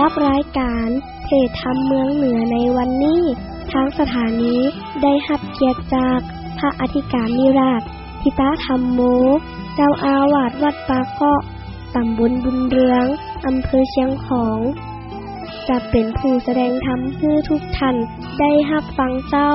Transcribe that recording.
รัธรรมเมืองเหนือในวันนี้ทางสถานีได้หับเกียรติจาก พระอธิการนิราชทิตาธรรมโม เจ้าอาวาสวัดปาเกาะตำบลบุญเรืองอำเภอเชียงของ จะเป็นผู้แสดงธรรมให้ทุกท่านได้หับฟังเจ้า